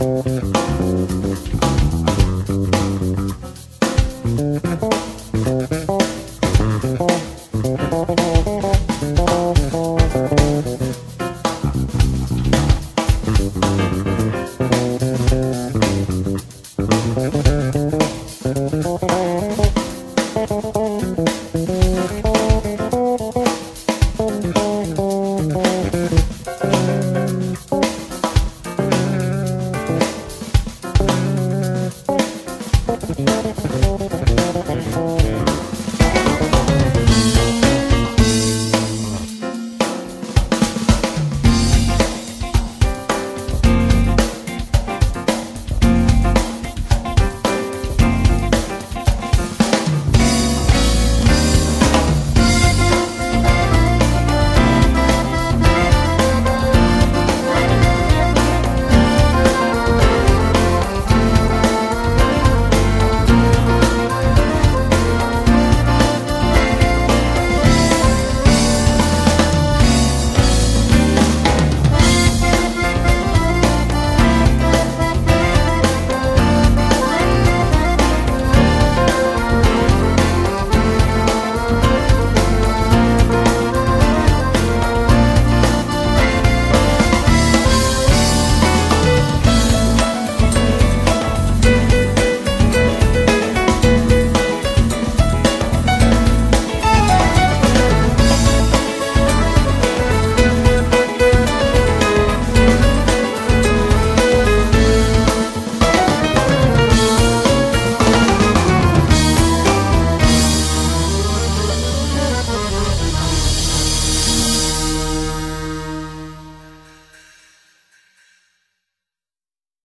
Mm-hmm.